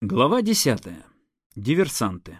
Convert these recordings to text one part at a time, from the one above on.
Глава 10. Диверсанты.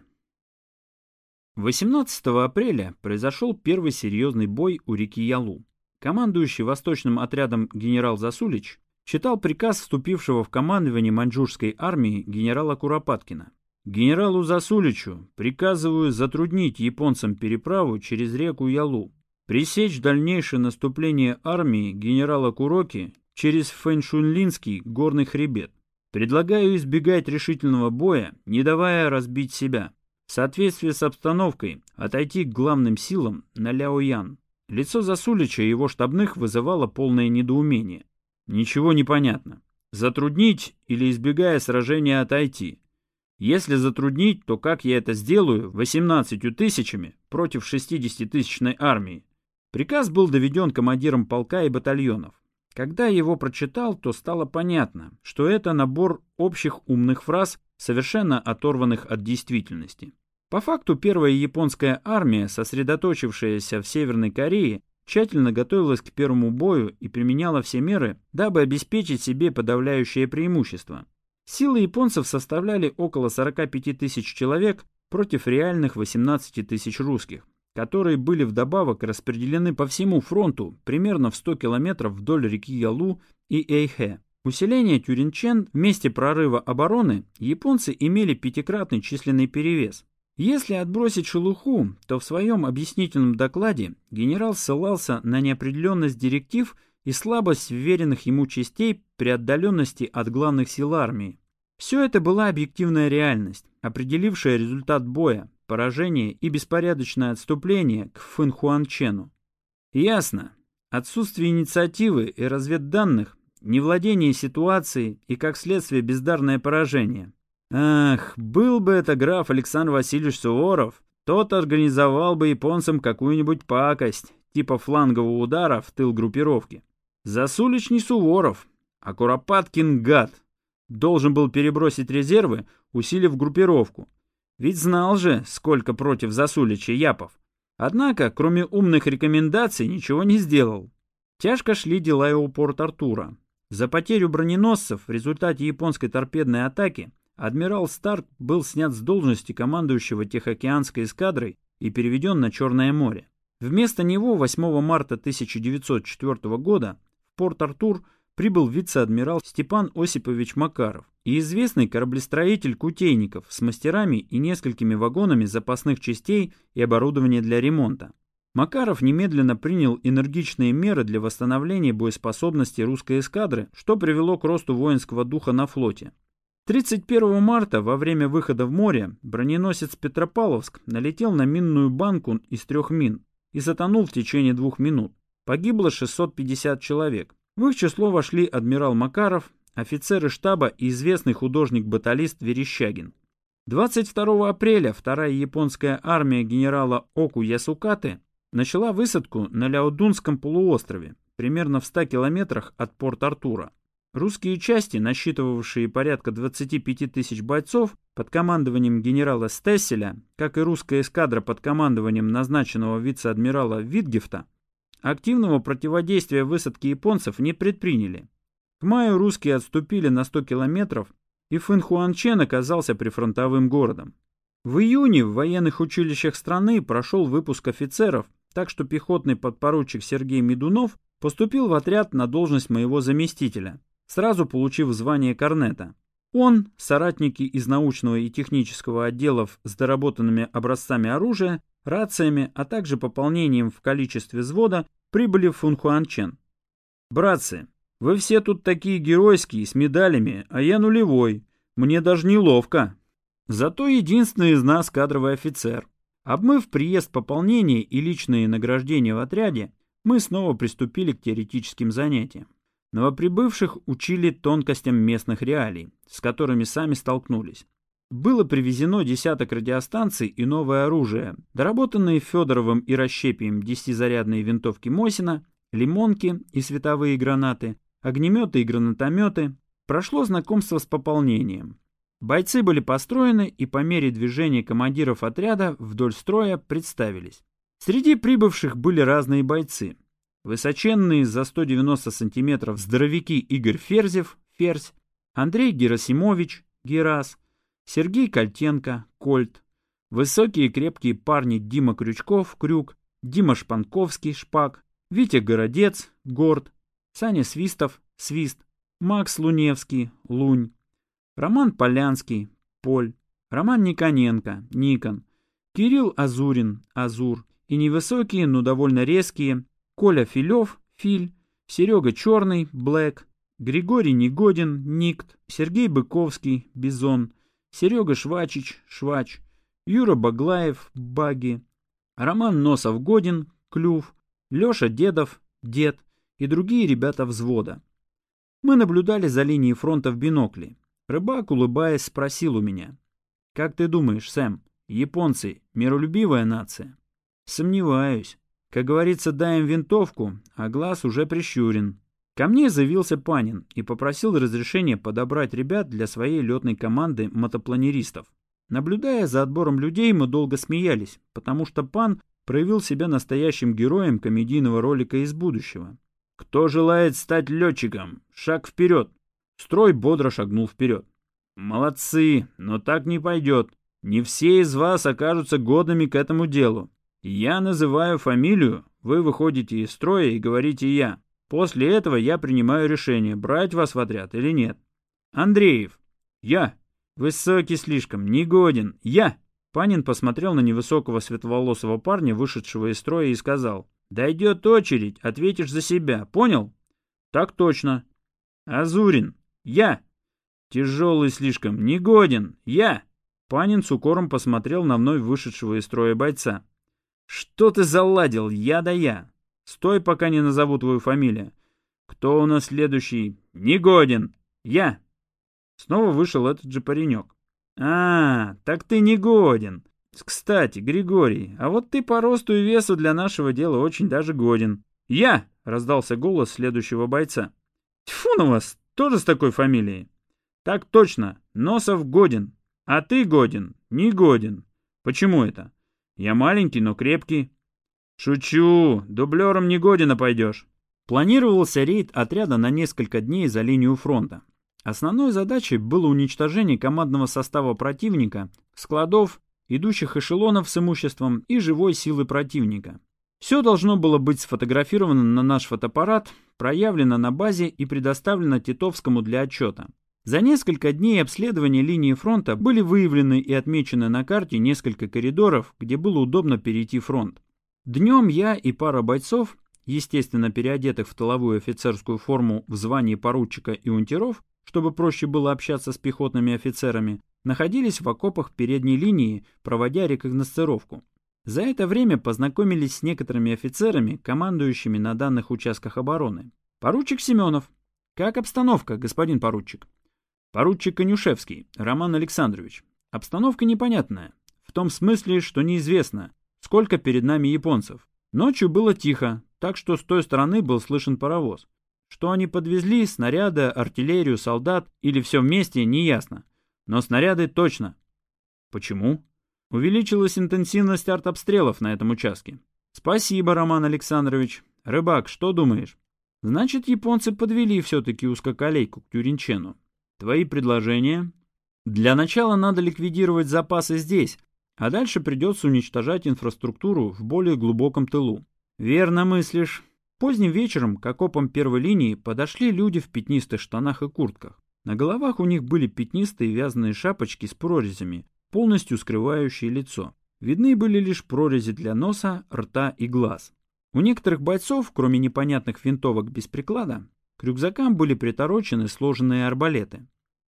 18 апреля произошел первый серьезный бой у реки Ялу. Командующий восточным отрядом генерал Засулич читал приказ вступившего в командование маньчжурской армии генерала Куропаткина. Генералу Засуличу приказываю затруднить японцам переправу через реку Ялу, пресечь дальнейшее наступление армии генерала Куроки через Фэншунлинский горный хребет. Предлагаю избегать решительного боя, не давая разбить себя. В соответствии с обстановкой отойти к главным силам на Ляоян. Лицо Засулича и его штабных вызывало полное недоумение. Ничего не понятно. Затруднить или, избегая сражения, отойти? Если затруднить, то как я это сделаю 18 тысячами против 60-тысячной армии? Приказ был доведен командиром полка и батальонов. Когда его прочитал, то стало понятно, что это набор общих умных фраз, совершенно оторванных от действительности. По факту первая японская армия, сосредоточившаяся в Северной Корее, тщательно готовилась к первому бою и применяла все меры, дабы обеспечить себе подавляющее преимущество. Силы японцев составляли около 45 тысяч человек против реальных 18 тысяч русских которые были вдобавок распределены по всему фронту примерно в 100 километров вдоль реки Ялу и Эйхэ. Усиление Тюринчен в месте прорыва обороны японцы имели пятикратный численный перевес. Если отбросить шелуху, то в своем объяснительном докладе генерал ссылался на неопределенность директив и слабость вверенных ему частей при отдаленности от главных сил армии. Все это была объективная реальность, определившая результат боя, поражение и беспорядочное отступление к Фэнхуанчену. Ясно. Отсутствие инициативы и разведданных, невладение ситуацией и, как следствие, бездарное поражение. Ах, был бы это граф Александр Васильевич Суворов, тот организовал бы японцам какую-нибудь пакость, типа флангового удара в тыл группировки. Засулич не Суворов, а Куропаткин гад. Должен был перебросить резервы, усилив группировку, ведь знал же, сколько против Засулича Япов. Однако, кроме умных рекомендаций, ничего не сделал. Тяжко шли дела и у Порт-Артура. За потерю броненосцев в результате японской торпедной атаки адмирал Старк был снят с должности командующего Тихоокеанской эскадрой и переведен на Черное море. Вместо него 8 марта 1904 года в Порт-Артур прибыл вице-адмирал Степан Осипович Макаров и известный кораблестроитель Кутейников с мастерами и несколькими вагонами запасных частей и оборудования для ремонта. Макаров немедленно принял энергичные меры для восстановления боеспособности русской эскадры, что привело к росту воинского духа на флоте. 31 марта во время выхода в море броненосец Петропавловск налетел на минную банку из трех мин и затонул в течение двух минут. Погибло 650 человек. В их число вошли адмирал Макаров, офицеры штаба и известный художник-баталист Верещагин. 22 апреля вторая японская армия генерала Оку Ясукаты начала высадку на Ляодунском полуострове, примерно в 100 километрах от Порт-Артура. Русские части, насчитывавшие порядка 25 тысяч бойцов под командованием генерала Стесселя, как и русская эскадра под командованием назначенного вице-адмирала Витгефта, Активного противодействия высадке японцев не предприняли. К маю русские отступили на 100 километров, и Фэнхуанчен оказался прифронтовым городом. В июне в военных училищах страны прошел выпуск офицеров, так что пехотный подпоручик Сергей Медунов поступил в отряд на должность моего заместителя, сразу получив звание корнета. Он, соратники из научного и технического отделов с доработанными образцами оружия, рациями, а также пополнением в количестве взвода, прибыли в Фунхуанчен. «Братцы, вы все тут такие геройские, с медалями, а я нулевой. Мне даже неловко. Зато единственный из нас кадровый офицер. Обмыв приезд пополнения и личные награждения в отряде, мы снова приступили к теоретическим занятиям. Новоприбывших учили тонкостям местных реалий, с которыми сами столкнулись. Было привезено десяток радиостанций и новое оружие, доработанные Федоровым и Расщепием десятизарядные винтовки Мосина, лимонки и световые гранаты, огнеметы и гранатометы. Прошло знакомство с пополнением. Бойцы были построены и по мере движения командиров отряда вдоль строя представились. Среди прибывших были разные бойцы. Высоченные за 190 сантиметров здоровяки Игорь Ферзев, Ферзь, Андрей Герасимович, Герас – Сергей Кольтенко, Кольт, высокие крепкие парни Дима Крючков, Крюк, Дима Шпанковский, Шпак, Витя Городец, Горд, Саня Свистов, Свист, Макс Луневский, Лунь, Роман Полянский, Поль, Роман Никоненко, Никон, Кирилл Азурин, Азур. И невысокие, но довольно резкие Коля Филев, Филь, Серега Черный, Блэк, Григорий Негодин, Никт, Сергей Быковский, Бизон, Серега Швачич, Швач, Юра Баглаев, Баги, Роман Носов-Годин, Клюв, Леша Дедов, Дед и другие ребята взвода. Мы наблюдали за линией фронта в бинокле. Рыбак, улыбаясь, спросил у меня. «Как ты думаешь, Сэм, японцы — миролюбивая нация?» «Сомневаюсь. Как говорится, дай им винтовку, а глаз уже прищурен». Ко мне заявился Панин и попросил разрешения подобрать ребят для своей летной команды мотопланеристов. Наблюдая за отбором людей, мы долго смеялись, потому что Пан проявил себя настоящим героем комедийного ролика из будущего. «Кто желает стать летчиком? Шаг вперед!» Строй бодро шагнул вперед. «Молодцы, но так не пойдет. Не все из вас окажутся годными к этому делу. Я называю фамилию, вы выходите из строя и говорите «я». После этого я принимаю решение, брать вас в отряд или нет. Андреев. Я. Высокий слишком, негоден. Я. Панин посмотрел на невысокого светловолосого парня, вышедшего из строя, и сказал. Дойдет очередь, ответишь за себя. Понял? Так точно. Азурин. Я. Тяжелый слишком, негоден. Я. Панин с укором посмотрел на вновь вышедшего из строя бойца. «Что ты заладил, я да я? Стой, пока не назову твою фамилию. Кто у нас следующий? Негоден. Я. Снова вышел этот же паренек. А, так ты негоден. Кстати, Григорий, а вот ты по росту и весу для нашего дела очень даже годен. Я, раздался голос следующего бойца. Тьфу на вас, тоже с такой фамилией. Так точно, Носов годен. А ты годен, не годен. Почему это? Я маленький, но крепкий. «Шучу, дублером не година пойдешь». Планировался рейд отряда на несколько дней за линию фронта. Основной задачей было уничтожение командного состава противника, складов, идущих эшелонов с имуществом и живой силы противника. Все должно было быть сфотографировано на наш фотоаппарат, проявлено на базе и предоставлено Титовскому для отчета. За несколько дней обследования линии фронта были выявлены и отмечены на карте несколько коридоров, где было удобно перейти фронт. Днем я и пара бойцов, естественно переодетых в тыловую офицерскую форму в звании поручика и унтеров, чтобы проще было общаться с пехотными офицерами, находились в окопах передней линии, проводя рекогносцировку. За это время познакомились с некоторыми офицерами, командующими на данных участках обороны. Поручик Семенов. Как обстановка, господин поручик? Поручик Конюшевский, Роман Александрович. Обстановка непонятная. В том смысле, что неизвестно, сколько перед нами японцев. Ночью было тихо, так что с той стороны был слышен паровоз. Что они подвезли, снаряды, артиллерию, солдат или все вместе, неясно. Но снаряды точно. Почему? Увеличилась интенсивность артобстрелов на этом участке. Спасибо, Роман Александрович. Рыбак, что думаешь? Значит, японцы подвели все-таки узкоколейку к Тюринчену. Твои предложения? Для начала надо ликвидировать запасы здесь, а дальше придется уничтожать инфраструктуру в более глубоком тылу. Верно мыслишь. Поздним вечером к окопам первой линии подошли люди в пятнистых штанах и куртках. На головах у них были пятнистые вязаные шапочки с прорезями, полностью скрывающие лицо. Видны были лишь прорези для носа, рта и глаз. У некоторых бойцов, кроме непонятных винтовок без приклада, к рюкзакам были приторочены сложенные арбалеты.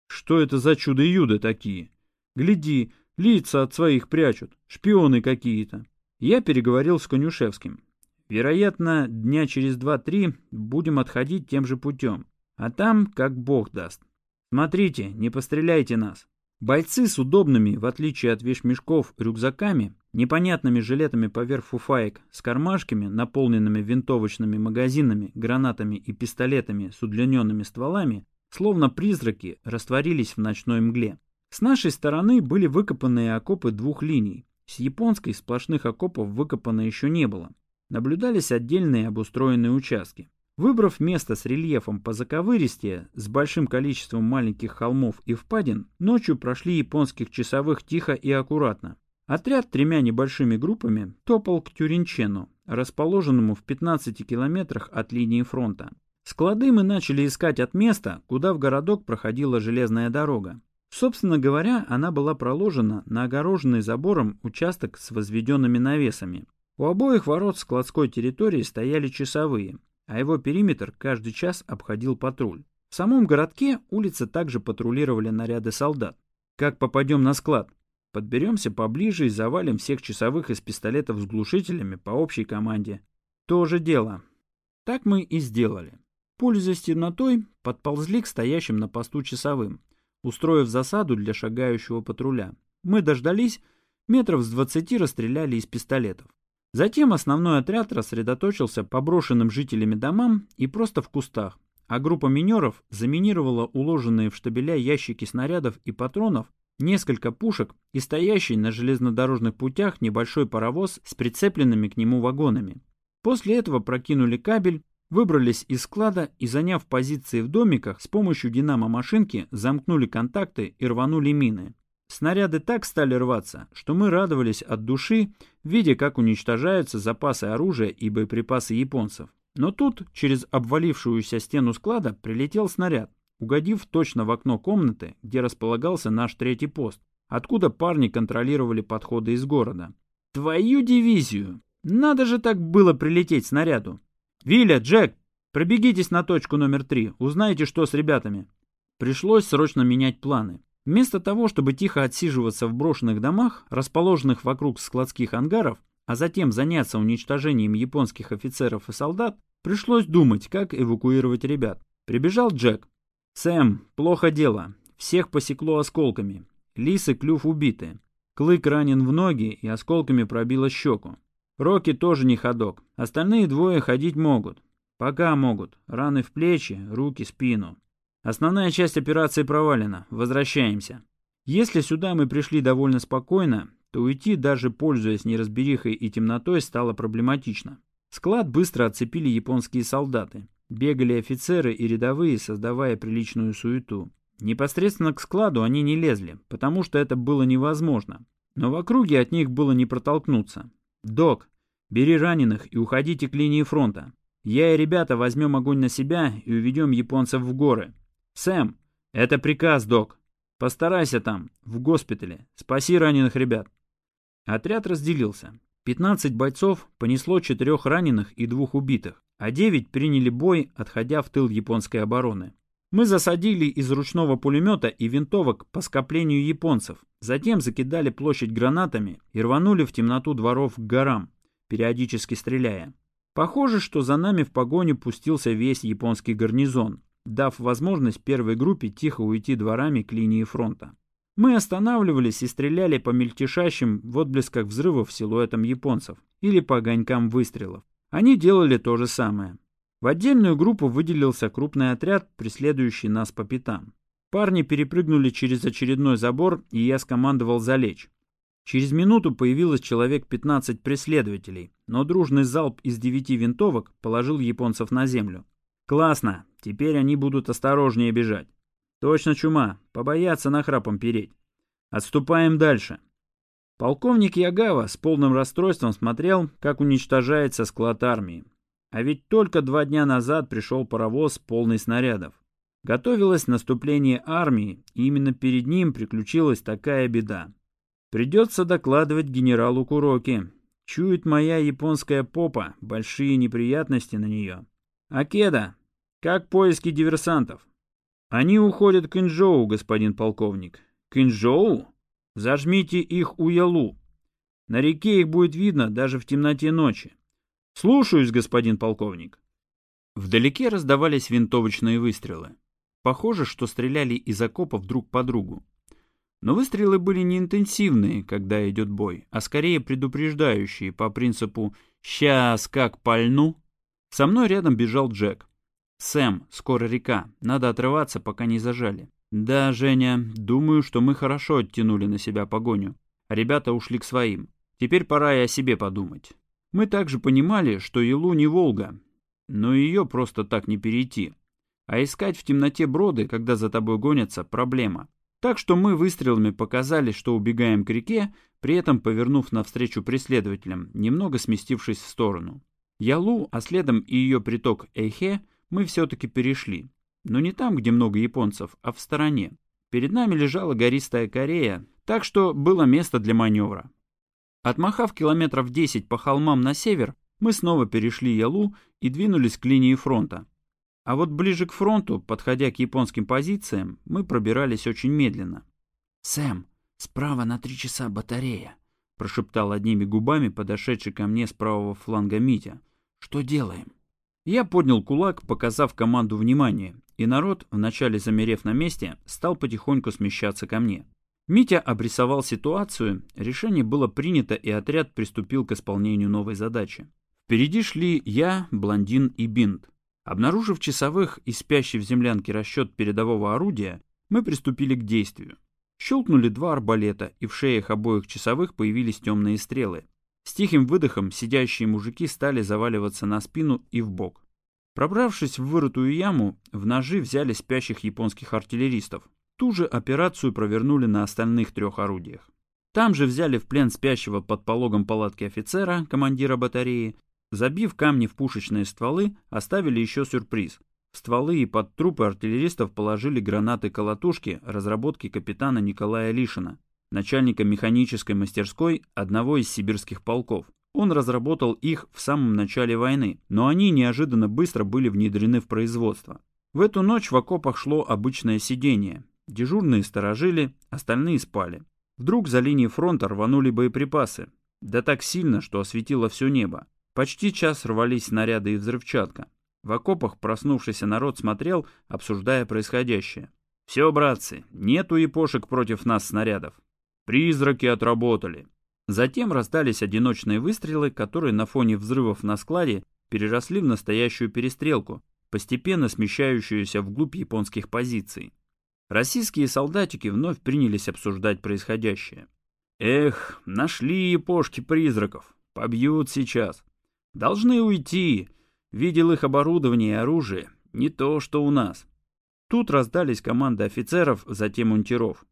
Что это за чудо-юдо такие? Гляди, Лица от своих прячут, шпионы какие-то. Я переговорил с Конюшевским. Вероятно, дня через два-три будем отходить тем же путем. А там, как бог даст. Смотрите, не постреляйте нас. Бойцы с удобными, в отличие от вещмешков, рюкзаками, непонятными жилетами поверх фуфаек, с кармашками, наполненными винтовочными магазинами, гранатами и пистолетами с удлиненными стволами, словно призраки, растворились в ночной мгле. С нашей стороны были выкопанные окопы двух линий. С японской сплошных окопов выкопано еще не было. Наблюдались отдельные обустроенные участки. Выбрав место с рельефом по заковыристее, с большим количеством маленьких холмов и впадин, ночью прошли японских часовых тихо и аккуратно. Отряд тремя небольшими группами топал к Тюринчену, расположенному в 15 километрах от линии фронта. Склады мы начали искать от места, куда в городок проходила железная дорога. Собственно говоря, она была проложена на огороженный забором участок с возведенными навесами. У обоих ворот складской территории стояли часовые, а его периметр каждый час обходил патруль. В самом городке улицы также патрулировали наряды солдат. Как попадем на склад? Подберемся поближе и завалим всех часовых из пистолетов с глушителями по общей команде. То же дело. Так мы и сделали. Пользуясь темнотой, подползли к стоящим на посту часовым, устроив засаду для шагающего патруля. Мы дождались, метров с двадцати расстреляли из пистолетов. Затем основной отряд рассредоточился по брошенным жителями домам и просто в кустах, а группа минеров заминировала уложенные в штабеля ящики снарядов и патронов, несколько пушек и стоящий на железнодорожных путях небольшой паровоз с прицепленными к нему вагонами. После этого прокинули кабель, выбрались из склада и, заняв позиции в домиках, с помощью динамо-машинки замкнули контакты и рванули мины. Снаряды так стали рваться, что мы радовались от души, видя, как уничтожаются запасы оружия и боеприпасы японцев. Но тут, через обвалившуюся стену склада, прилетел снаряд, угодив точно в окно комнаты, где располагался наш третий пост, откуда парни контролировали подходы из города. «Твою дивизию! Надо же так было прилететь снаряду!» «Виля, Джек, пробегитесь на точку номер три, узнайте, что с ребятами». Пришлось срочно менять планы. Вместо того, чтобы тихо отсиживаться в брошенных домах, расположенных вокруг складских ангаров, а затем заняться уничтожением японских офицеров и солдат, пришлось думать, как эвакуировать ребят. Прибежал Джек. «Сэм, плохо дело. Всех посекло осколками. Лис и Клюв убиты. Клык ранен в ноги и осколками пробило щеку. Рокки тоже не ходок. Остальные двое ходить могут. Пока могут. Раны в плечи, руки, спину. Основная часть операции провалена. Возвращаемся. Если сюда мы пришли довольно спокойно, то уйти, даже пользуясь неразберихой и темнотой, стало проблематично. Склад быстро оцепили японские солдаты. Бегали офицеры и рядовые, создавая приличную суету. Непосредственно к складу они не лезли, потому что это было невозможно. Но в округе от них было не протолкнуться. «Док, бери раненых и уходите к линии фронта. Я и ребята возьмем огонь на себя и уведем японцев в горы. «Сэм, это приказ, док. Постарайся там, в госпитале. Спаси раненых ребят». Отряд разделился. 15 бойцов понесло четырех раненых и двух убитых, а 9 приняли бой, отходя в тыл японской обороны. Мы засадили из ручного пулемета и винтовок по скоплению японцев, затем закидали площадь гранатами и рванули в темноту дворов к горам, периодически стреляя. Похоже, что за нами в погоню пустился весь японский гарнизон, дав возможность первой группе тихо уйти дворами к линии фронта. Мы останавливались и стреляли по мельтешащим в отблесках взрывов силуэтам японцев или по огонькам выстрелов. Они делали то же самое. В отдельную группу выделился крупный отряд, преследующий нас по пятам. Парни перепрыгнули через очередной забор, и я скомандовал залечь. Через минуту появилось человек 15 преследователей, но дружный залп из девяти винтовок положил японцев на землю. Классно. Теперь они будут осторожнее бежать. Точно чума. Побоятся нахрапом переть. Отступаем дальше. Полковник Ягава с полным расстройством смотрел, как уничтожается склад армии. А ведь только два дня назад пришел паровоз полный снарядов. Готовилось наступление армии, и именно перед ним приключилась такая беда. Придется докладывать генералу Куроки. Чует моя японская попа, большие неприятности на нее. Акеда, как поиски диверсантов? Они уходят к Инжоу, господин полковник. К Инжоу? Зажмите их у Ялу. На реке их будет видно даже в темноте ночи. Слушаюсь, господин полковник. Вдалеке раздавались винтовочные выстрелы. Похоже, что стреляли из окопов друг по другу. Но выстрелы были не интенсивные, когда идет бой, а скорее предупреждающие по принципу «сейчас как пальну». Со мной рядом бежал Джек. «Сэм, скоро река. Надо отрываться, пока не зажали». «Да, Женя, думаю, что мы хорошо оттянули на себя погоню. Ребята ушли к своим. Теперь пора и о себе подумать». Мы также понимали, что Илу не Волга. но ее просто так не перейти. А искать в темноте броды, когда за тобой гонятся, проблема. Так что мы выстрелами показали, что убегаем к реке, при этом повернув навстречу преследователям, немного сместившись в сторону. Ялу, а следом и ее приток Эйхе, мы все-таки перешли. Но не там, где много японцев, а в стороне. Перед нами лежала гористая Корея, так что было место для маневра. Отмахав километров 10 по холмам на север, мы снова перешли Ялу и двинулись к линии фронта. А вот ближе к фронту, подходя к японским позициям, мы пробирались очень медленно. «Сэм, справа на три часа батарея», — прошептал одними губами подошедший ко мне с правого фланга Митя. «Что делаем?» Я поднял кулак, показав команду внимания, и народ, вначале замерев на месте, стал потихоньку смещаться ко мне. Митя обрисовал ситуацию, решение было принято, и отряд приступил к исполнению новой задачи. Впереди шли я, блондин и бинт. Обнаружив часовых и спящий в землянке расчет передового орудия, мы приступили к действию. Щелкнули два арбалета, и в шеях обоих часовых появились темные стрелы. С тихим выдохом сидящие мужики стали заваливаться на спину и в бок. Пробравшись в вырытую яму, в ножи взяли спящих японских артиллеристов. Ту же операцию провернули на остальных трех орудиях. Там же взяли в плен спящего под пологом палатки офицера, командира батареи, Забив камни в пушечные стволы, оставили еще сюрприз. В стволы и под трупы артиллеристов положили гранаты-колотушки разработки капитана Николая Лишина, начальника механической мастерской одного из сибирских полков. Он разработал их в самом начале войны, но они неожиданно быстро были внедрены в производство. В эту ночь в окопах шло обычное сидение. Дежурные сторожили, остальные спали. Вдруг за линией фронта рванули боеприпасы. Да так сильно, что осветило все небо. Почти час рвались снаряды и взрывчатка. В окопах проснувшийся народ смотрел, обсуждая происходящее. «Все, братцы, нету япошек против нас снарядов. Призраки отработали». Затем раздались одиночные выстрелы, которые на фоне взрывов на складе переросли в настоящую перестрелку, постепенно смещающуюся вглубь японских позиций. Российские солдатики вновь принялись обсуждать происходящее. «Эх, нашли япошки призраков, побьют сейчас. Должны уйти. Видел их оборудование и оружие. Не то, что у нас. Тут раздались команды офицеров, затем унтеров.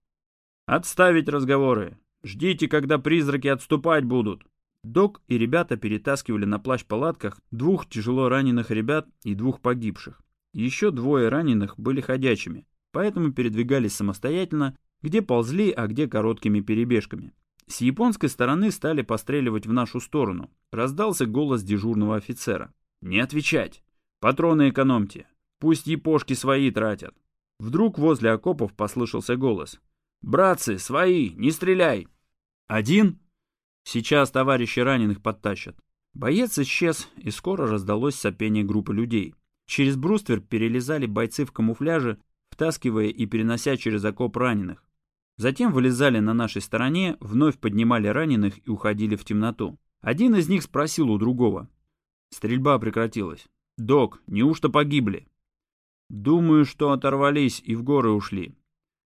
«Отставить разговоры. Ждите, когда призраки отступать будут». Док и ребята перетаскивали на плащ-палатках двух тяжело раненых ребят и двух погибших. Еще двое раненых были ходячими, поэтому передвигались самостоятельно, где ползли, а где короткими перебежками. С японской стороны стали постреливать в нашу сторону. Раздался голос дежурного офицера. «Не отвечать! Патроны экономьте! Пусть япошки свои тратят!» Вдруг возле окопов послышался голос. «Братцы, свои! Не стреляй!» «Один?» «Сейчас товарищи раненых подтащат». Боец исчез, и скоро раздалось сопение группы людей. Через бруствер перелезали бойцы в камуфляже, втаскивая и перенося через окоп раненых. Затем вылезали на нашей стороне, вновь поднимали раненых и уходили в темноту. Один из них спросил у другого. Стрельба прекратилась. «Док, неужто погибли?» «Думаю, что оторвались и в горы ушли».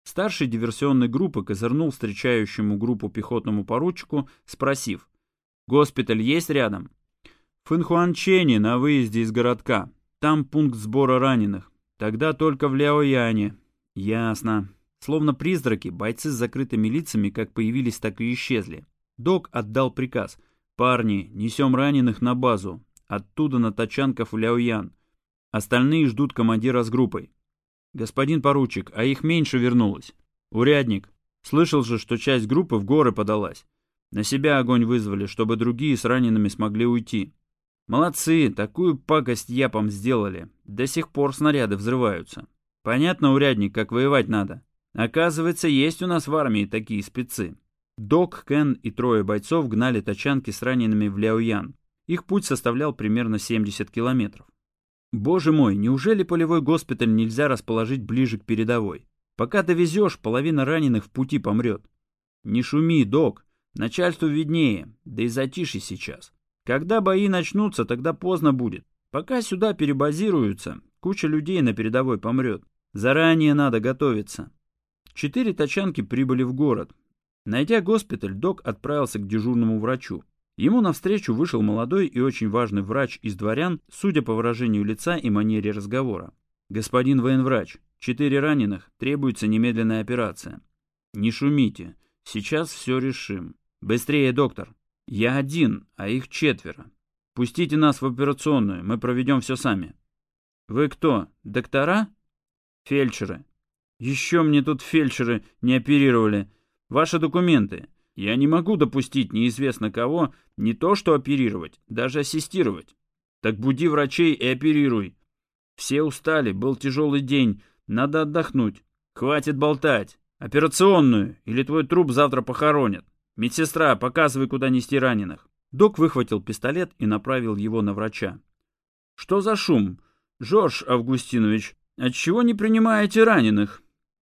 Старший диверсионной группы козырнул встречающему группу пехотному поручику, спросив. «Госпиталь есть рядом?» «В на выезде из городка. Там пункт сбора раненых. Тогда только в Ляояне». «Ясно». Словно призраки, бойцы с закрытыми лицами как появились, так и исчезли. Док отдал приказ. «Парни, несем раненых на базу. Оттуда на тачанков в Ляоян. Остальные ждут командира с группой». «Господин поручик, а их меньше вернулось». «Урядник, слышал же, что часть группы в горы подалась. На себя огонь вызвали, чтобы другие с ранеными смогли уйти. Молодцы, такую пакость япам сделали. До сих пор снаряды взрываются. Понятно, урядник, как воевать надо?» Оказывается, есть у нас в армии такие спецы. Док, Кен и трое бойцов гнали тачанки с ранеными в Ляоян. Их путь составлял примерно 70 километров. Боже мой, неужели полевой госпиталь нельзя расположить ближе к передовой? Пока довезешь, половина раненых в пути помрет. Не шуми, док, начальству виднее, да и затишье сейчас. Когда бои начнутся, тогда поздно будет. Пока сюда перебазируются, куча людей на передовой помрет. Заранее надо готовиться. Четыре тачанки прибыли в город. Найдя госпиталь, док отправился к дежурному врачу. Ему навстречу вышел молодой и очень важный врач из дворян, судя по выражению лица и манере разговора. «Господин военврач, четыре раненых, требуется немедленная операция. Не шумите, сейчас все решим. Быстрее, доктор. Я один, а их четверо. Пустите нас в операционную, мы проведем все сами». «Вы кто, доктора?» «Фельдшеры». «Еще мне тут фельдшеры не оперировали. Ваши документы. Я не могу допустить неизвестно кого не то что оперировать, даже ассистировать. Так буди врачей и оперируй. Все устали, был тяжелый день, надо отдохнуть. Хватит болтать. Операционную, или твой труп завтра похоронят. Медсестра, показывай, куда нести раненых. Док выхватил пистолет и направил его на врача. Что за шум? Жорж Августинович, отчего не принимаете раненых?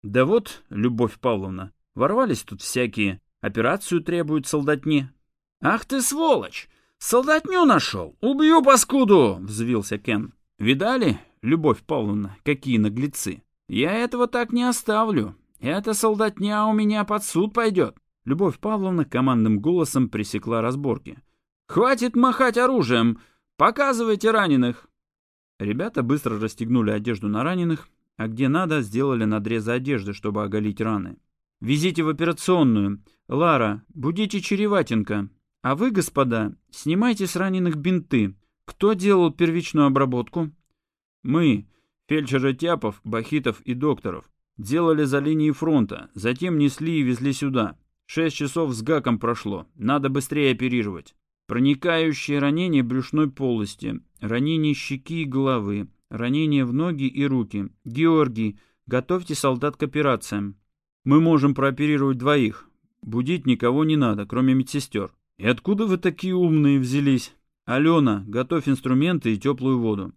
Да вот, Любовь Павловна, ворвались тут всякие. Операцию требуют солдатни. «Ах ты сволочь! Солдатню нашел! Убью паскуду!» — взвился Кен. «Видали, Любовь Павловна, какие наглецы? Я этого так не оставлю. Эта солдатня у меня под суд пойдет». Любовь Павловна командным голосом пресекла разборки. «Хватит махать оружием! Показывайте раненых!» Ребята быстро расстегнули одежду на раненых, а где надо, сделали надрезы одежды, чтобы оголить раны. Везите в операционную. Лара, будите Череватенко. А вы, господа, снимайте с раненых бинты. Кто делал первичную обработку? Мы, фельдшеры Тяпов, Бахитов и Докторов. Делали за линией фронта, затем несли и везли сюда. Шесть часов с гаком прошло, надо быстрее оперировать. Проникающие ранения брюшной полости, ранения щеки и головы, ранения в ноги и руки. Георгий, готовьте солдат к операциям. Мы можем прооперировать двоих. Будить никого не надо, кроме медсестер. И откуда вы такие умные взялись? Алена, готовь инструменты и теплую воду.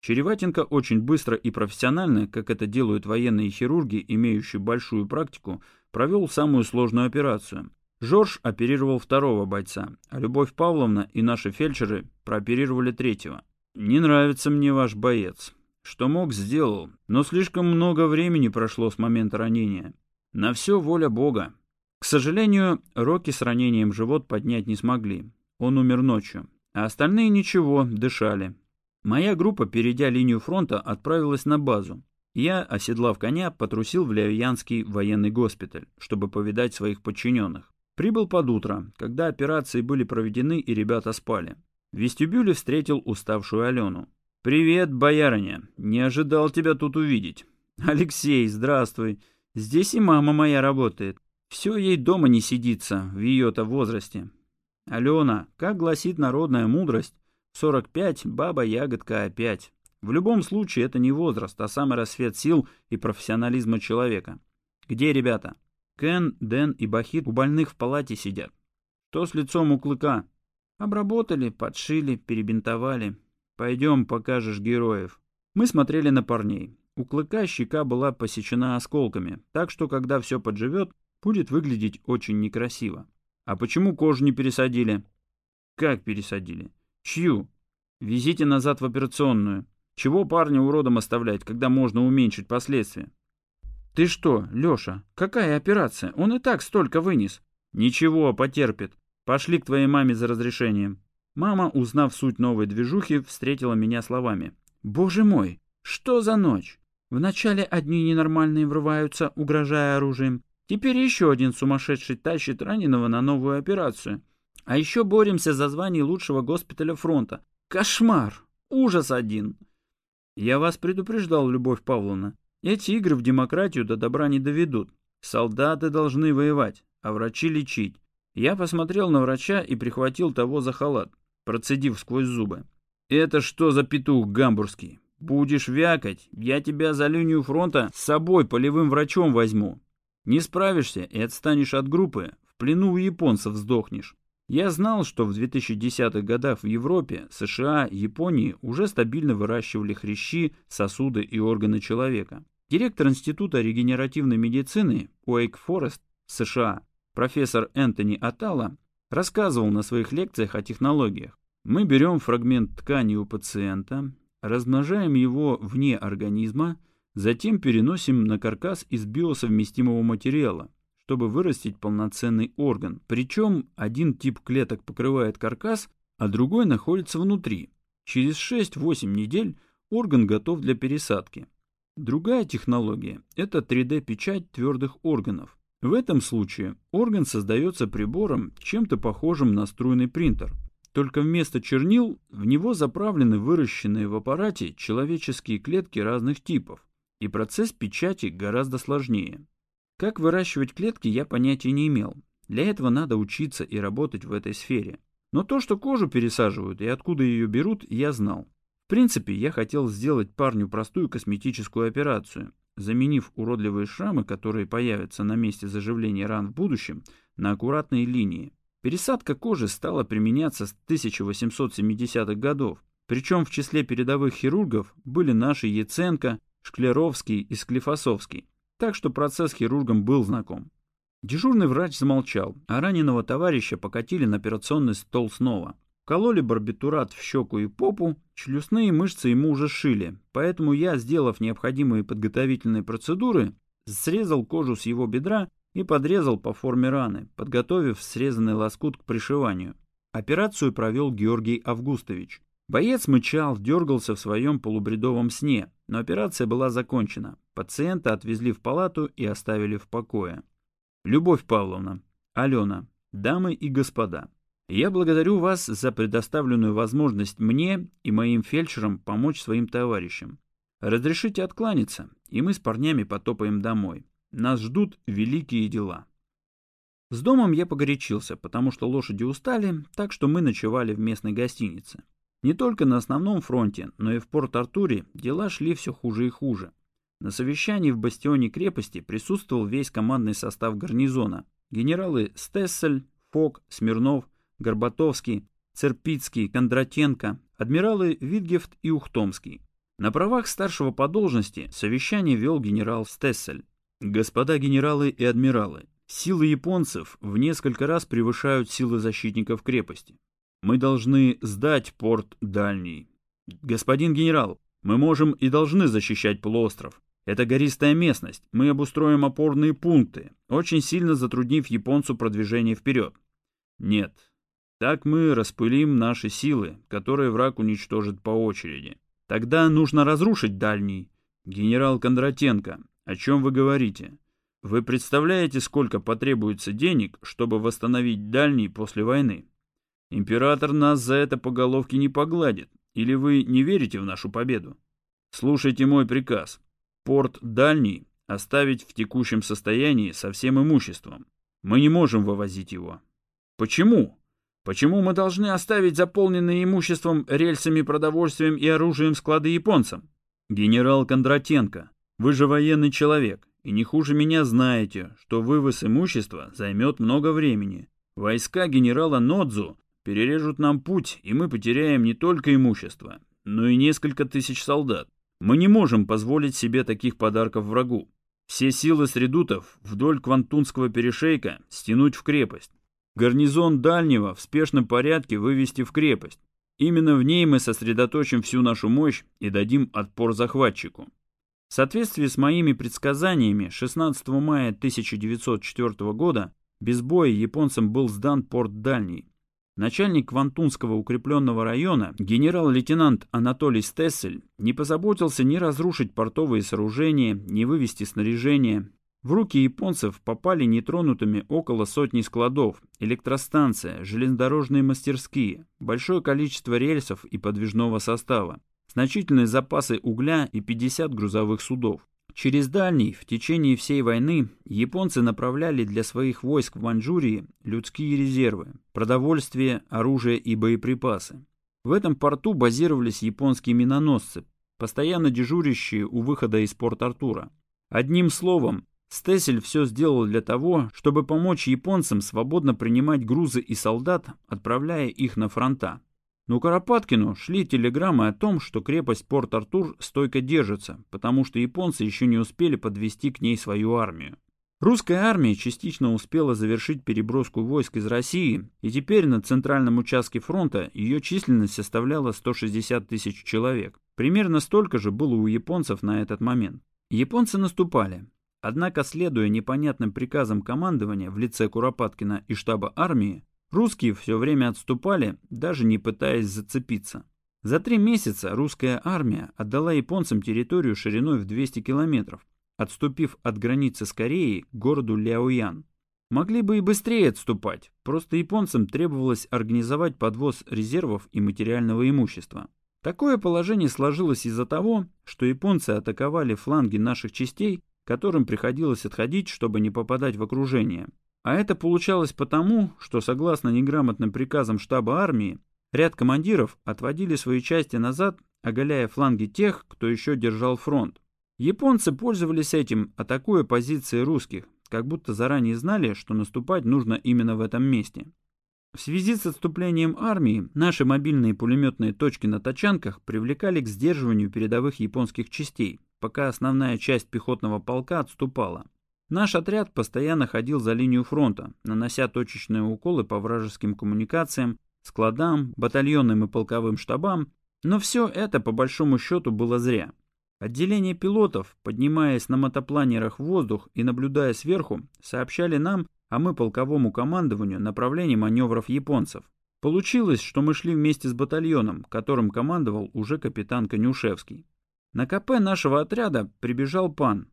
Череватенко очень быстро и профессионально, как это делают военные хирурги, имеющие большую практику, провел самую сложную операцию. Жорж оперировал второго бойца, а Любовь Павловна и наши фельдшеры прооперировали третьего. «Не нравится мне ваш боец. Что мог, сделал, но слишком много времени прошло с момента ранения. На все воля Бога. К сожалению, Рокки с ранением живот поднять не смогли. Он умер ночью. А остальные ничего, дышали. Моя группа, перейдя линию фронта, отправилась на базу. Я, оседлав коня, потрусил в Лявьянский военный госпиталь, чтобы повидать своих подчиненных. Прибыл под утро, когда операции были проведены и ребята спали. В вестибюле встретил уставшую Алену. «Привет, боярыня! Не ожидал тебя тут увидеть!» «Алексей, здравствуй! Здесь и мама моя работает. Все ей дома не сидится в ее-то возрасте. Алена, как гласит народная мудрость, 45 баба ягодка опять. В любом случае это не возраст, а самый рассвет сил и профессионализма человека. Где ребята? Кен, Дэн и Бахит у больных в палате сидят. Что с лицом у клыка? Обработали, подшили, перебинтовали. Пойдем, покажешь героев. Мы смотрели на парней. У клыка щека была посечена осколками, так что когда все подживет, будет выглядеть очень некрасиво. А почему кожу не пересадили? Как пересадили? Чью? Везите назад в операционную. Чего парня уродом оставлять, когда можно уменьшить последствия? Ты что, Леша, какая операция? Он и так столько вынес. Ничего, потерпит. Пошли к твоей маме за разрешением. Мама, узнав суть новой движухи, встретила меня словами. Боже мой, что за ночь? Вначале одни ненормальные врываются, угрожая оружием. Теперь еще один сумасшедший тащит раненого на новую операцию. А еще боремся за звание лучшего госпиталя фронта. Кошмар! Ужас один! Я вас предупреждал, Любовь Павловна. Эти игры в демократию до добра не доведут. Солдаты должны воевать, а врачи лечить. Я посмотрел на врача и прихватил того за халат, процедив сквозь зубы. Это что за петух гамбургский? Будешь вякать, я тебя за линию фронта с собой полевым врачом возьму. Не справишься и отстанешь от группы, в плену у японцев сдохнешь. Я знал, что в 2010-х годах в Европе, США, Японии уже стабильно выращивали хрящи, сосуды и органы человека. Директор Института регенеративной медицины Уэйк Форест, США, профессор Энтони Атала, рассказывал на своих лекциях о технологиях. Мы берем фрагмент ткани у пациента, размножаем его вне организма, затем переносим на каркас из биосовместимого материала, чтобы вырастить полноценный орган. Причем один тип клеток покрывает каркас, а другой находится внутри. Через 6-8 недель орган готов для пересадки. Другая технология – это 3D-печать твердых органов. В этом случае орган создается прибором, чем-то похожим на струйный принтер. Только вместо чернил в него заправлены выращенные в аппарате человеческие клетки разных типов, и процесс печати гораздо сложнее. Как выращивать клетки, я понятия не имел. Для этого надо учиться и работать в этой сфере. Но то, что кожу пересаживают и откуда ее берут, я знал. В принципе, я хотел сделать парню простую косметическую операцию, заменив уродливые шрамы, которые появятся на месте заживления ран в будущем, на аккуратные линии. Пересадка кожи стала применяться с 1870-х годов, причем в числе передовых хирургов были наши Яценко, Шклеровский и Склифосовский, так что процесс хирургам был знаком. Дежурный врач замолчал, а раненого товарища покатили на операционный стол снова. Кололи барбитурат в щеку и попу, челюстные мышцы ему уже шили, поэтому я, сделав необходимые подготовительные процедуры, срезал кожу с его бедра и подрезал по форме раны, подготовив срезанный лоскут к пришиванию. Операцию провел Георгий Августович. Боец мычал, дергался в своем полубредовом сне, но операция была закончена. Пациента отвезли в палату и оставили в покое. Любовь Павловна, Алена, дамы и господа, я благодарю вас за предоставленную возможность мне и моим фельдшерам помочь своим товарищам. Разрешите откланяться, и мы с парнями потопаем домой. Нас ждут великие дела. С домом я погорячился, потому что лошади устали, так что мы ночевали в местной гостинице. Не только на основном фронте, но и в Порт-Артуре дела шли все хуже и хуже. На совещании в бастионе крепости присутствовал весь командный состав гарнизона. Генералы Стессель, Фок, Смирнов, Горбатовский, Церпицкий, Кондратенко, адмиралы Витгефт и Ухтомский. На правах старшего по должности совещание вел генерал Стессель. Господа генералы и адмиралы, силы японцев в несколько раз превышают силы защитников крепости. Мы должны сдать порт Дальний. Господин генерал, мы можем и должны защищать полуостров. Это гористая местность. Мы обустроим опорные пункты, очень сильно затруднив японцу продвижение вперед. Нет. Так мы распылим наши силы, которые враг уничтожит по очереди. Тогда нужно разрушить дальний. Генерал Кондратенко, о чем вы говорите? Вы представляете, сколько потребуется денег, чтобы восстановить дальний после войны? Император нас за это по головке не погладит. Или вы не верите в нашу победу? Слушайте мой приказ. Порт Дальний оставить в текущем состоянии со всем имуществом. Мы не можем вывозить его. Почему? Почему мы должны оставить заполненные имуществом, рельсами, продовольствием и оружием склады японцам? Генерал Кондратенко, вы же военный человек, и не хуже меня знаете, что вывоз имущества займет много времени. Войска генерала Нодзу перережут нам путь, и мы потеряем не только имущество, но и несколько тысяч солдат. Мы не можем позволить себе таких подарков врагу. Все силы средутов вдоль Квантунского перешейка стянуть в крепость. Гарнизон Дальнего в спешном порядке вывести в крепость. Именно в ней мы сосредоточим всю нашу мощь и дадим отпор захватчику. В соответствии с моими предсказаниями, 16 мая 1904 года без боя японцам был сдан порт Дальний. Начальник Квантунского укрепленного района, генерал-лейтенант Анатолий Стессель, не позаботился ни разрушить портовые сооружения, ни вывести снаряжение. В руки японцев попали нетронутыми около сотни складов, электростанция, железнодорожные мастерские, большое количество рельсов и подвижного состава, значительные запасы угля и 50 грузовых судов. Через Дальний в течение всей войны японцы направляли для своих войск в Маньчжурии людские резервы, продовольствие, оружие и боеприпасы. В этом порту базировались японские миноносцы, постоянно дежурящие у выхода из Порт-Артура. Одним словом, Стесель все сделал для того, чтобы помочь японцам свободно принимать грузы и солдат, отправляя их на фронта. Но Куропаткину шли телеграммы о том, что крепость Порт-Артур стойко держится, потому что японцы еще не успели подвести к ней свою армию. Русская армия частично успела завершить переброску войск из России, и теперь на центральном участке фронта ее численность составляла 160 тысяч человек. Примерно столько же было у японцев на этот момент. Японцы наступали. Однако, следуя непонятным приказам командования в лице Куропаткина и штаба армии, русские все время отступали, даже не пытаясь зацепиться. За три месяца русская армия отдала японцам территорию шириной в 200 километров, отступив от границы с Кореей к городу Ляоян. Могли бы и быстрее отступать, просто японцам требовалось организовать подвоз резервов и материального имущества. Такое положение сложилось из-за того, что японцы атаковали фланги наших частей, которым приходилось отходить, чтобы не попадать в окружение. А это получалось потому, что согласно неграмотным приказам штаба армии, ряд командиров отводили свои части назад, оголяя фланги тех, кто еще держал фронт. Японцы пользовались этим, атакуя позиции русских, как будто заранее знали, что наступать нужно именно в этом месте. В связи с отступлением армии, наши мобильные пулеметные точки на тачанках привлекали к сдерживанию передовых японских частей, пока основная часть пехотного полка отступала. Наш отряд постоянно ходил за линию фронта, нанося точечные уколы по вражеским коммуникациям, складам, батальонным и полковым штабам, но все это по большому счету было зря. Отделение пилотов, поднимаясь на мотопланерах в воздух и наблюдая сверху, сообщали нам, а мы полковому командованию, направление маневров японцев. Получилось, что мы шли вместе с батальоном, которым командовал уже капитан Конюшевский. На КП нашего отряда прибежал пан.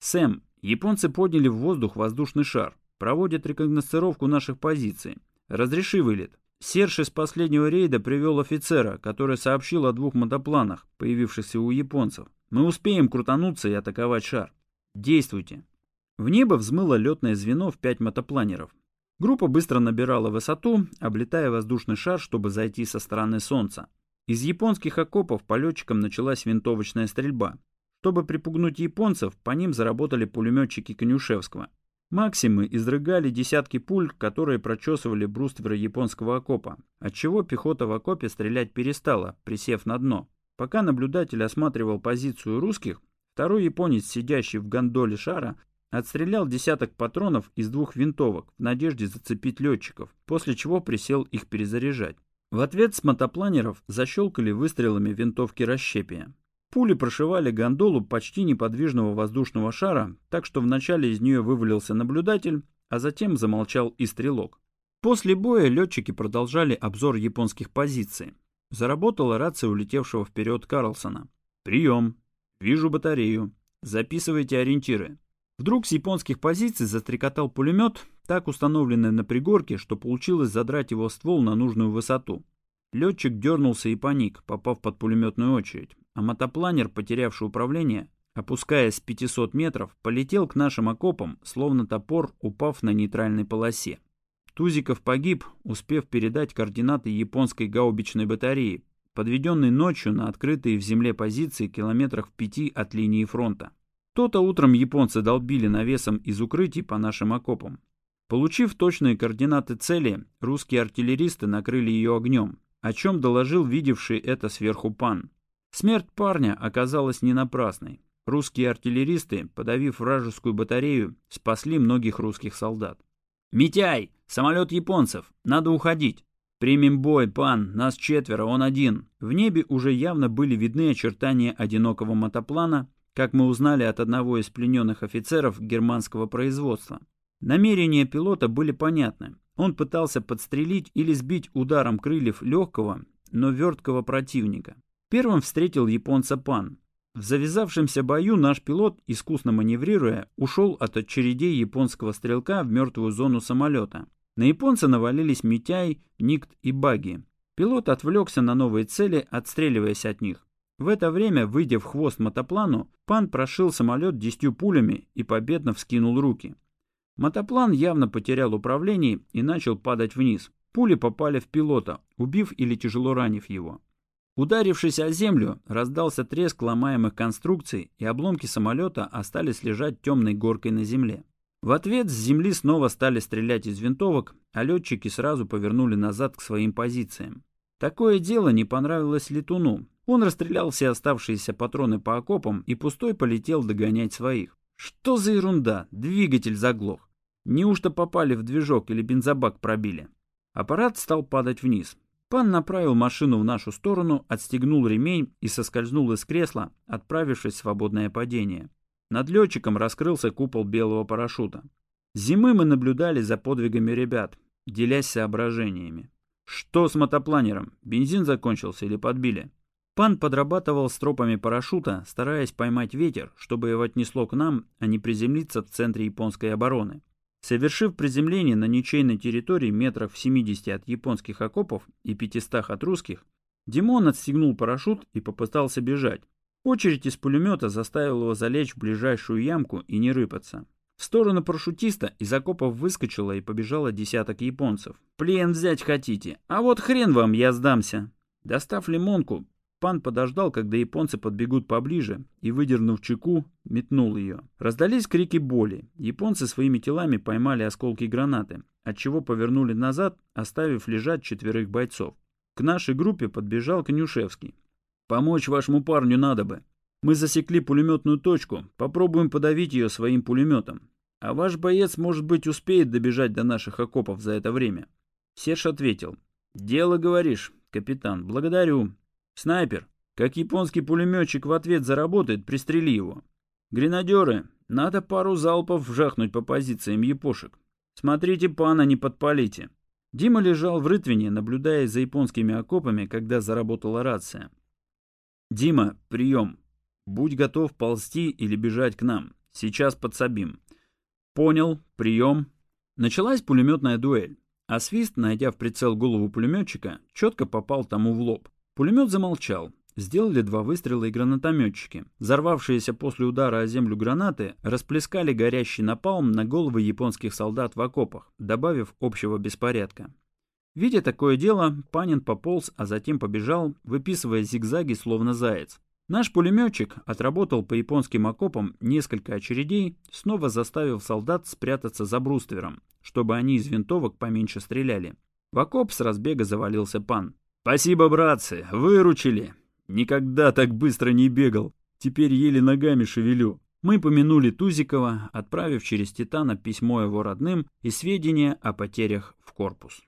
«Сэм, японцы подняли в воздух воздушный шар, проводят рекогносцировку наших позиций. Разреши вылет». Серж из последнего рейда привел офицера, который сообщил о двух мотопланах, появившихся у японцев. Мы успеем крутануться и атаковать шар. Действуйте. В небо взмыло летное звено в пять мотопланеров. Группа быстро набирала высоту, облетая воздушный шар, чтобы зайти со стороны Солнца. Из японских окопов по летчикам началась винтовочная стрельба. Чтобы припугнуть японцев, по ним заработали пулеметчики Конюшевского. Максимы изрыгали десятки пуль, которые прочесывали брустверы японского окопа, отчего пехота в окопе стрелять перестала, присев на дно. Пока наблюдатель осматривал позицию русских, второй японец, сидящий в гондоле шара, отстрелял десяток патронов из двух винтовок в надежде зацепить летчиков, после чего присел их перезаряжать. В ответ с мотопланеров защелкали выстрелами винтовки расщепия. Пули прошивали гондолу почти неподвижного воздушного шара, так что вначале из нее вывалился наблюдатель, а затем замолчал и стрелок. После боя летчики продолжали обзор японских позиций. Заработала рация улетевшего вперед Карлсона. «Прием. Вижу батарею. Записывайте ориентиры». Вдруг с японских позиций застрекотал пулемет, так установленный на пригорке, что получилось задрать его ствол на нужную высоту. Летчик дернулся и паник, попав под пулеметную очередь а мотопланер, потерявший управление, опускаясь с 500 метров, полетел к нашим окопам, словно топор, упав на нейтральной полосе. Тузиков погиб, успев передать координаты японской гаубичной батареи, подведенной ночью на открытые в земле позиции километрах в пяти от линии фронта. То-то утром японцы долбили навесом из укрытий по нашим окопам. Получив точные координаты цели, русские артиллеристы накрыли ее огнем, о чем доложил видевший это сверху пан. Смерть парня оказалась не напрасной. Русские артиллеристы, подавив вражескую батарею, спасли многих русских солдат. «Митяй! Самолет японцев! Надо уходить!» «Примем бой, пан! Нас четверо, он один!» В небе уже явно были видны очертания одинокого мотоплана, как мы узнали от одного из плененных офицеров германского производства. Намерения пилота были понятны. Он пытался подстрелить или сбить ударом крыльев легкого, но верткого противника. Первым встретил японца Пан. В завязавшемся бою наш пилот, искусно маневрируя, ушел от очередей японского стрелка в мертвую зону самолета. На японца навалились Митяй, Никт и Баги. Пилот отвлекся на новые цели, отстреливаясь от них. В это время, выйдя в хвост мотоплану, Пан прошил самолет десятью пулями и победно вскинул руки. Мотоплан явно потерял управление и начал падать вниз. Пули попали в пилота, убив или тяжело ранив его. Ударившись о землю, раздался треск ломаемых конструкций, и обломки самолета остались лежать темной горкой на земле. В ответ с земли снова стали стрелять из винтовок, а летчики сразу повернули назад к своим позициям. Такое дело не понравилось летуну. Он расстрелял все оставшиеся патроны по окопам и пустой полетел догонять своих. Что за ерунда? Двигатель заглох. Неужто попали в движок или бензобак пробили? Аппарат стал падать вниз. Пан направил машину в нашу сторону, отстегнул ремень и соскользнул из кресла, отправившись в свободное падение. Над летчиком раскрылся купол белого парашюта. Зимы мы наблюдали за подвигами ребят, делясь соображениями. Что с мотопланером? Бензин закончился или подбили? Пан подрабатывал стропами парашюта, стараясь поймать ветер, чтобы его отнесло к нам, а не приземлиться в центре японской обороны. Совершив приземление на ничейной территории метров в 70 от японских окопов и 500 от русских, Димон отстегнул парашют и попытался бежать. Очередь из пулемета заставила его залечь в ближайшую ямку и не рыпаться. В сторону парашютиста из окопов выскочило и побежало десяток японцев. «Плен взять хотите? А вот хрен вам, я сдамся!» Достав лимонку, пан подождал, когда японцы подбегут поближе, и, выдернув чеку, метнул ее. Раздались крики боли. Японцы своими телами поймали осколки гранаты, отчего повернули назад, оставив лежать четверых бойцов. К нашей группе подбежал Конюшевский. «Помочь вашему парню надо бы. Мы засекли пулеметную точку, попробуем подавить ее своим пулеметом. А ваш боец, может быть, успеет добежать до наших окопов за это время. Серж ответил. Дело, говоришь, капитан, благодарю. Снайпер, как японский пулеметчик в ответ заработает, пристрели его. Гренадеры, надо пару залпов вжахнуть по позициям япошек. Смотрите, пана, не подпалите. Дима лежал в рытвине, наблюдая за японскими окопами, когда заработала рация. «Дима, прием. Будь готов ползти или бежать к нам. Сейчас подсобим. Понял, прием. Началась пулеметная дуэль. А свист, найдя в прицел голову пулеметчика, четко попал тому в лоб. Пулемет замолчал. Сделали два выстрела и гранатометчики. Взорвавшиеся после удара о землю гранаты расплескали горящий напалм на головы японских солдат в окопах, добавив общего беспорядка. Видя такое дело, Панин пополз, а затем побежал, выписывая зигзаги, словно заяц. Наш пулеметчик отработал по японским окопам несколько очередей, снова заставив солдат спрятаться за бруствером, чтобы они из винтовок поменьше стреляли. В окоп с разбега завалился пан. «Спасибо, братцы, выручили. Никогда так быстро не бегал. Теперь еле ногами шевелю». Мы помянули Тузикова, отправив через Титана письмо его родным и сведения о потерях в корпус.